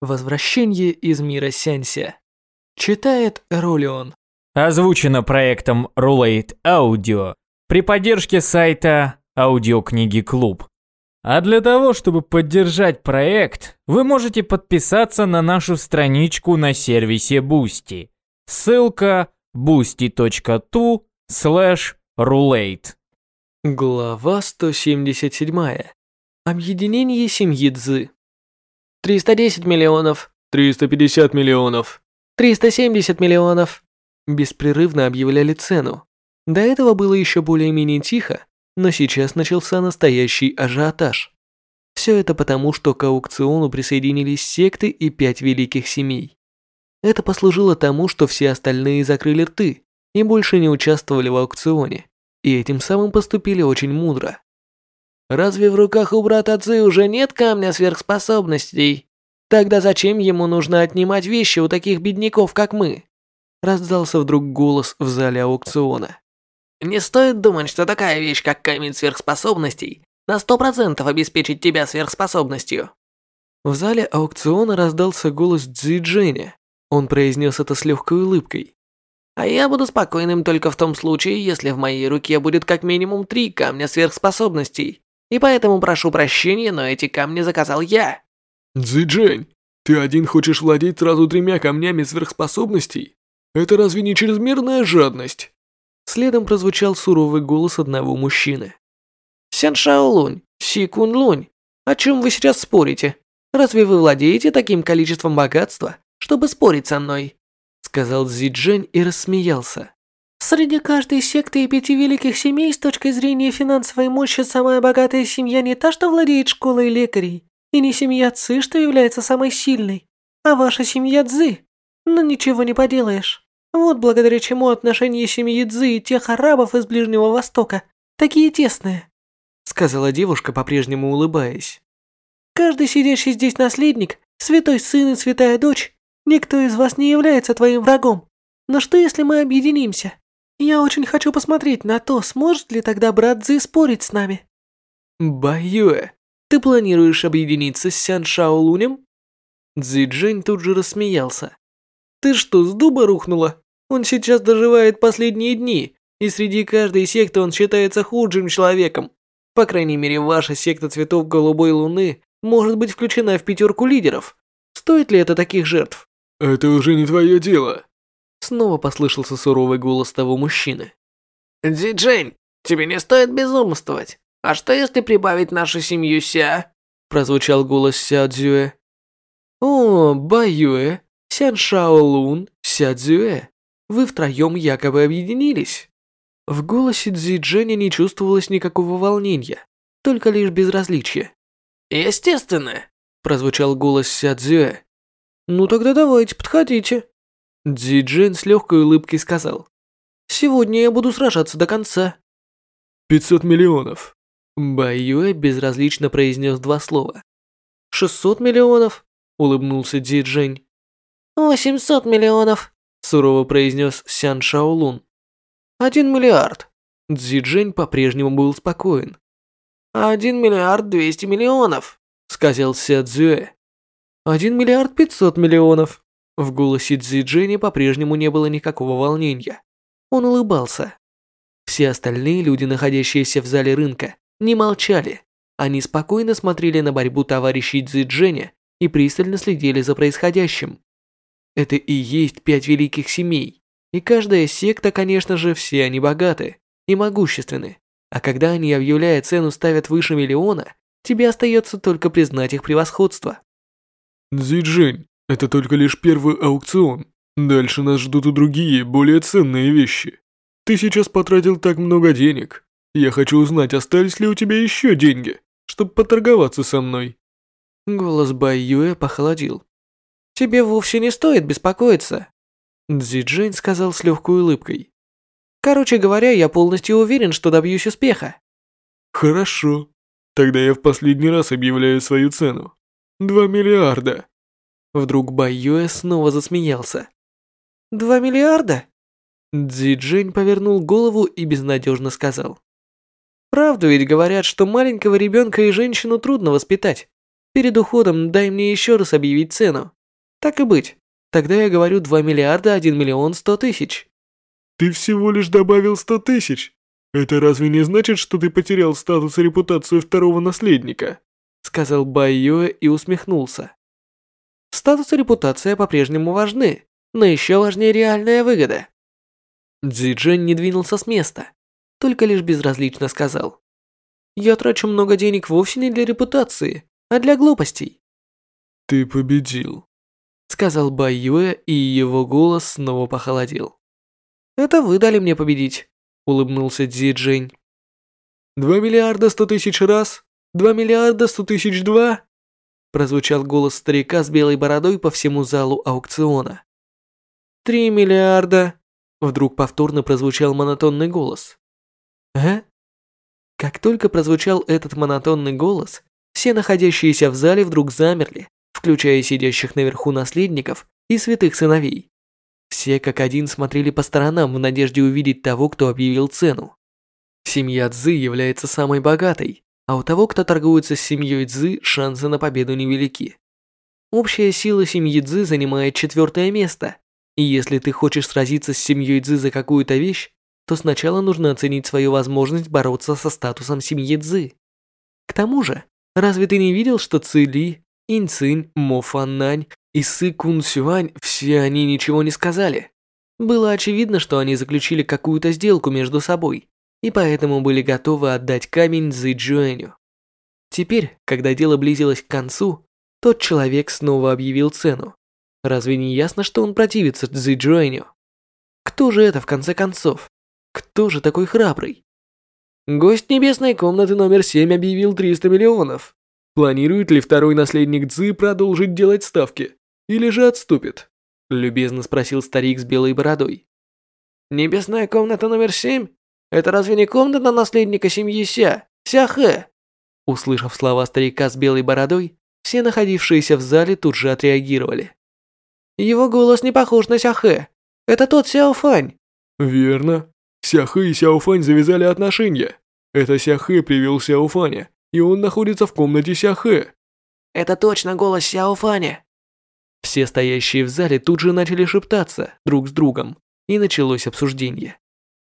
Возвращение из мира Сянся. Читает Ролион. Озвучено проектом Roulette Audio при поддержке сайта Аудиокниги Клуб. А для того, чтобы поддержать проект, вы можете подписаться на нашу страничку на сервисе Boosty. Ссылка boosty.tu slash roulette. Глава 177. Объединение семьи Цзы. 310 миллионов. 350 миллионов. 370 миллионов. Беспрерывно объявляли цену. До этого было еще более-менее тихо, но сейчас начался настоящий ажиотаж. Все это потому, что к аукциону присоединились секты и пять великих семей. Это послужило тому, что все остальные закрыли рты и больше не участвовали в аукционе, и этим самым поступили очень мудро. Разве в руках у брата Цзы уже нет камня сверхспособностей? Тогда зачем ему нужно отнимать вещи у таких бедняков, как мы? Раздался вдруг голос в зале аукциона. Не стоит думать, что такая вещь, как камень сверхспособностей, на сто процентов обеспечит тебя сверхспособностью. В зале аукциона раздался голос Цзи Дженя. Он произнес это с легкой улыбкой. А я буду спокойным только в том случае, если в моей руке будет как минимум три камня сверхспособностей. И поэтому прошу прощения, но эти камни заказал я. Цзиджень, ты один хочешь владеть сразу тремя камнями сверхспособностей? Это разве не чрезмерная жадность? Следом прозвучал суровый голос одного мужчины. Сян Шаолунь, Си Кун Лунь, о чем вы сейчас спорите? Разве вы владеете таким количеством богатства, чтобы спорить со мной? Сказал Цзиджень и рассмеялся. Среди каждой секты и пяти великих семей с точки зрения финансовой мощи самая богатая семья не та, что владеет школой лекарей, и не семья Ци, что является самой сильной, а ваша семья Цзы. Но ничего не поделаешь. Вот благодаря чему отношения семьи Цзы и тех арабов из Ближнего Востока такие тесные, сказала девушка, по-прежнему улыбаясь. Каждый сидящий здесь наследник, святой сын и святая дочь, никто из вас не является твоим врагом. Но что если мы объединимся? Я очень хочу посмотреть на то, сможет ли тогда брат Цзы спорить с нами. Баюэ, ты планируешь объединиться с Сян Шаолунем? Цзи Джень тут же рассмеялся. Ты что, с дуба рухнула? Он сейчас доживает последние дни, и среди каждой секты он считается худшим человеком. По крайней мере, ваша секта цветов голубой луны может быть включена в пятерку лидеров. Стоит ли это таких жертв? Это уже не твое дело. Снова послышался суровый голос того мужчины. Диджей, тебе не стоит безумствовать. «А что если прибавить нашу семью Ся?» Прозвучал голос Ся Цзюэ. «О, Баюэ, Сян Шао Лун, Ся Цзюэ, вы втроем якобы объединились». В голосе Цзи Дженя не чувствовалось никакого волнения, только лишь безразличие. «Естественно», – прозвучал голос Ся Цзюэ. «Ну тогда давайте, подходите». Цзи Джен с легкой улыбкой сказал. «Сегодня я буду сражаться до конца». «Пятьсот миллионов», Баюэ безразлично произнес два слова. «Шестьсот миллионов?» – улыбнулся Ди Джень. «Восемьсот миллионов», – сурово произнес Сян Шаолун. «Один миллиард». Цзи Джень по-прежнему был спокоен. «Один миллиард двести миллионов», – сказал Ся Цзюэ. «Один миллиард пятьсот миллионов». В голосе Цзи Дженя по-прежнему не было никакого волнения. Он улыбался. Все остальные люди, находящиеся в зале рынка, не молчали. Они спокойно смотрели на борьбу товарищей Цзэджэня и пристально следили за происходящим. Это и есть пять великих семей. И каждая секта, конечно же, все они богаты и могущественны. А когда они, объявляя цену, ставят выше миллиона, тебе остается только признать их превосходство. Цзиджень, это только лишь первый аукцион. Дальше нас ждут и другие, более ценные вещи. Ты сейчас потратил так много денег. Я хочу узнать, остались ли у тебя еще деньги, чтобы поторговаться со мной». Голос Бай Юэ похолодел. «Тебе вовсе не стоит беспокоиться», Цзи Джейн сказал с легкой улыбкой. «Короче говоря, я полностью уверен, что добьюсь успеха». «Хорошо. Тогда я в последний раз объявляю свою цену. Два миллиарда». Вдруг Бай Юэ снова засмеялся. «Два миллиарда?» Цзи Джейн повернул голову и безнадежно сказал. Правду ведь говорят, что маленького ребенка и женщину трудно воспитать. Перед уходом дай мне еще раз объявить цену. Так и быть. Тогда я говорю 2 миллиарда 1 миллион 100 тысяч. Ты всего лишь добавил 100 тысяч. Это разве не значит, что ты потерял статус и репутацию второго наследника? Сказал Бай Юэ и усмехнулся. Статус и репутация по-прежнему важны, но еще важнее реальная выгода. Цзи Джен не двинулся с места, только лишь безразлично сказал. «Я трачу много денег вовсе не для репутации, а для глупостей». «Ты победил», — сказал Бай Юэ, и его голос снова похолодел. «Это вы дали мне победить», — улыбнулся Цзи Джень. «Два миллиарда сто тысяч раз? Два миллиарда сто тысяч два?» Прозвучал голос старика с белой бородой по всему залу аукциона. «Три миллиарда!» Вдруг повторно прозвучал монотонный голос. «А?» Как только прозвучал этот монотонный голос, все находящиеся в зале вдруг замерли, включая сидящих наверху наследников и святых сыновей. Все как один смотрели по сторонам в надежде увидеть того, кто объявил цену. Семья Цзы является самой богатой, а у того, кто торгуется с семьей Цзы, шансы на победу невелики. Общая сила семьи Цзы занимает четвертое место, и если ты хочешь сразиться с семьей Цзы за какую-то вещь, то сначала нужно оценить свою возможность бороться со статусом семьи Цзы. К тому же, разве ты не видел, что Ци Ли, Инь Цинь, Мо Фан Нань и Сы Кун Сюань, все они ничего не сказали? Было очевидно, что они заключили какую-то сделку между собой, и поэтому были готовы отдать камень Цзи Джуэню. Теперь, когда дело близилось к концу, тот человек снова объявил цену. Разве не ясно, что он противится Цзи Джуэню? Кто же это в конце концов? Кто же такой храбрый? Гость небесной комнаты номер 7 объявил 300 миллионов. Планирует ли второй наследник Цзы продолжить делать ставки? Или же отступит? Любезно спросил старик с белой бородой. Небесная комната номер 7? Это разве не комната наследника семьи Ся, Ся Хэ? Услышав слова старика с белой бородой, все находившиеся в зале тут же отреагировали. Его голос не похож на Сяхэ. Это тот Сяо Фань. Верно. Сяхэ и Сяо Фань завязали отношения. Это Сяхэ привел Сяо Фаня, и он находится в комнате Сяхэ. Это точно голос Сяо Фаня. Все стоящие в зале тут же начали шептаться друг с другом, и началось обсуждение.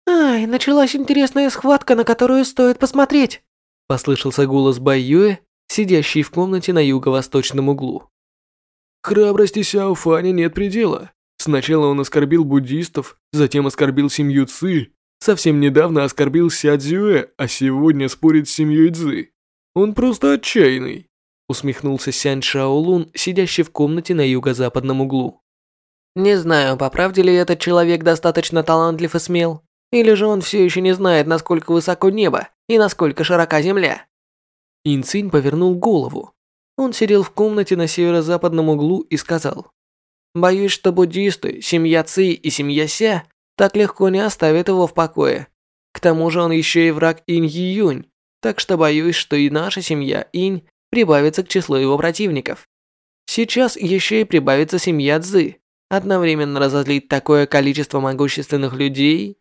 «Ай, началась интересная схватка, на которую стоит посмотреть», послышался голос Бай Юэ, сидящий в комнате на юго-восточном углу. Храбрости Сяо Фаня нет предела. Сначала он оскорбил буддистов, затем оскорбил семью Ци, совсем недавно оскорбил Ся Цзюэ, а сегодня спорит с семьей Цзы. Он просто отчаянный. Усмехнулся Сянь Шаолун, сидящий в комнате на юго-западном углу. Не знаю, по правде ли этот человек достаточно талантлив и смел, или же он все еще не знает, насколько высоко небо и насколько широка земля. Инцинь повернул голову, он сидел в комнате на северо-западном углу и сказал, «Боюсь, что буддисты, семья Ци и семья Ся так легко не оставят его в покое. К тому же он еще и враг Инь Юнь, так что боюсь, что и наша семья Инь прибавится к числу его противников. Сейчас еще и прибавится семья Цзы. Одновременно разозлить такое количество могущественных людей?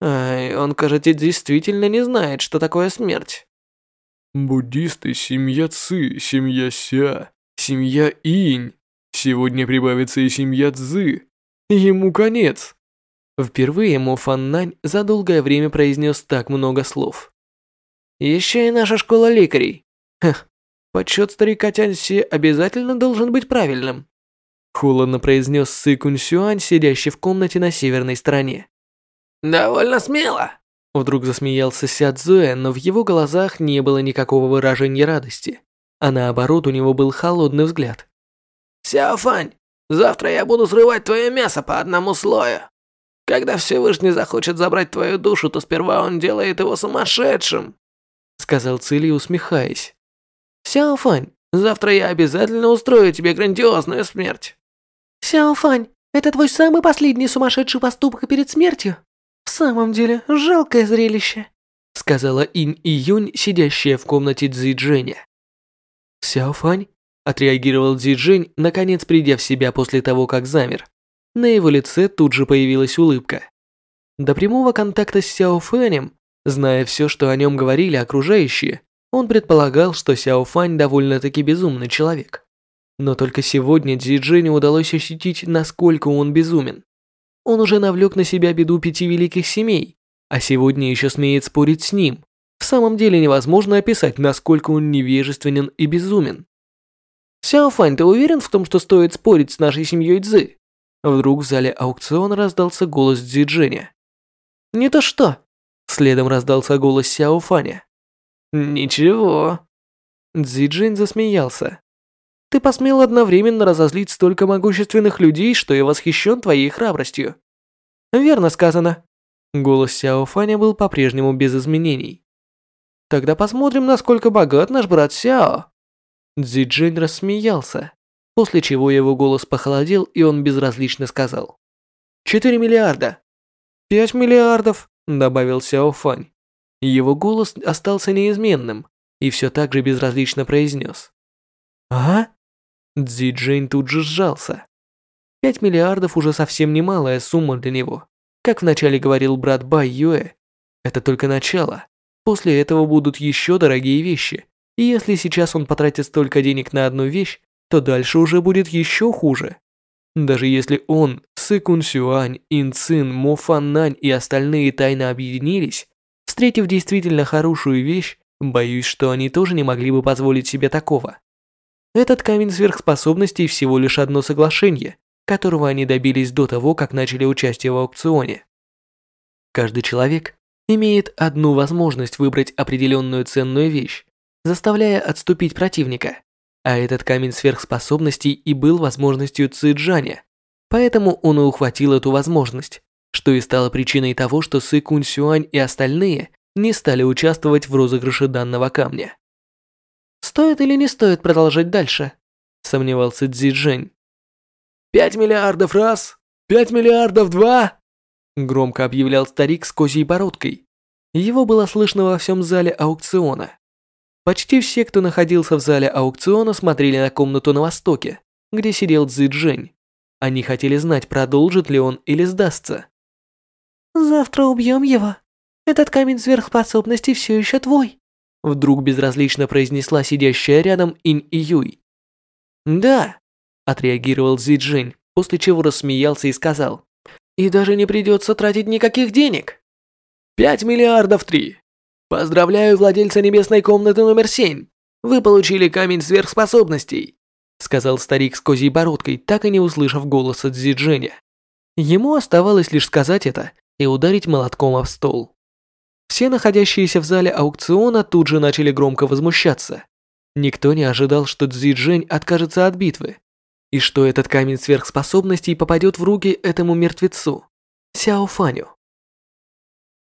Ай, он, кажется, действительно не знает, что такое смерть. Буддисты, семья Ци, семья Ся, семья Инь. Сегодня прибавится и семья Цзы. Ему конец. Впервые Мо Фан Нань за долгое время произнес так много слов. Еще и наша школа лекарей. Хех, подсчет старика Тяньси обязательно должен быть правильным. Холодно произнес Сы Кунь Сюань, сидящий в комнате на северной стороне. «Довольно смело», Вдруг засмеялся Ся Цзуэ, но в его глазах не было никакого выражения радости, а наоборот у него был холодный взгляд. «Сяо Фань, завтра я буду срывать твое мясо по одному слою. Когда Всевышний захочет забрать твою душу, то сперва он делает его сумасшедшим», сказал Цили, усмехаясь. «Сяо Фань, завтра я обязательно устрою тебе грандиозную смерть». «Сяо Фань, это твой самый последний сумасшедший поступок перед смертью?» «В самом деле, жалкое зрелище», — сказала Инь и Юнь, сидящая в комнате Цзи Дженя. «Сяофань?» — отреагировал Цзи Джень, наконец придя в себя после того, как замер. На его лице тут же появилась улыбка. До прямого контакта с Сяофанем, зная все, что о нем говорили окружающие, Он предполагал, что Сяо Фань довольно-таки безумный человек. Но только сегодня Цзи Дженю удалось ощутить, насколько он безумен. Он уже навлек на себя беду пяти великих семей, а сегодня еще смеет спорить с ним. В самом деле невозможно описать, насколько он невежественен и безумен. «Сяо Фань, ты уверен в том, что стоит спорить с нашей семьей Цзы?» Вдруг в зале аукциона раздался голос Цзи Дженя. «Не то что!» Следом раздался голос Сяо Фаня. «Ничего». Цзи Джень засмеялся. «Ты посмел одновременно разозлить столько могущественных людей, что я восхищен твоей храбростью». «Верно сказано». Голос Сяо Фаня был по-прежнему без изменений. «Тогда посмотрим, насколько богат наш брат Сяо». Цзи Джень рассмеялся, после чего его голос похолодел, и он безразлично сказал. «Четыре миллиарда». «Пять миллиардов», — добавил Сяо Фань. Его голос остался неизменным, и все так же безразлично произнес. «А?» Цзи Джейн тут же сжался. Пять миллиардов уже совсем немалая сумма для него. Как вначале говорил брат Бай Юэ, это только начало. После этого будут еще дорогие вещи, и если сейчас он потратит столько денег на одну вещь, то дальше уже будет еще хуже. Даже если он, Сы Кун Сюань, Ин Цин, Мо Фан Нань и остальные тайно объединились, встретив действительно хорошую вещь, боюсь, что они тоже не могли бы позволить себе такого. Этот камень сверхспособностей всего лишь одно соглашение, которого они добились до того, как начали участие в аукционе. Каждый человек имеет одну возможность выбрать определенную ценную вещь, заставляя отступить противника. А этот камень сверхспособностей и был возможностью Цзэджаня. Поэтому он и ухватил эту возможность, что и стало причиной того, что Сы Кунь Сюань и остальные не стали участвовать в розыгрыше данного камня. «Стоит или не стоит продолжать дальше?» – сомневался Цзи Джень. «Пять миллиардов раз! Пять миллиардов два!» Громко объявлял старик с козьей бородкой. Его было слышно во всем зале аукциона. Почти все, кто находился в зале аукциона, смотрели на комнату на востоке, где сидел Цзи Джень. Они хотели знать, продолжит ли он или сдастся. «Завтра убьем его. Этот камень сверхспособностей все еще твой», вдруг безразлично произнесла сидящая рядом Инь и Юй. «Да», – отреагировал Цзи Джень, после чего рассмеялся и сказал. «И даже не придется тратить никаких денег». «Пять миллиардов три. Поздравляю владельца небесной комнаты номер семь. Вы получили камень сверхспособностей», сказал старик с козьей бородкой, так и не услышав голоса Цзидженя. Ему оставалось лишь сказать это и ударить молотком об стол. Все находящиеся в зале аукциона тут же начали громко возмущаться. Никто не ожидал, что Цзиджень откажется от битвы, и что этот камень сверхспособностей попадет в руки этому мертвецу, Сяо Фаню.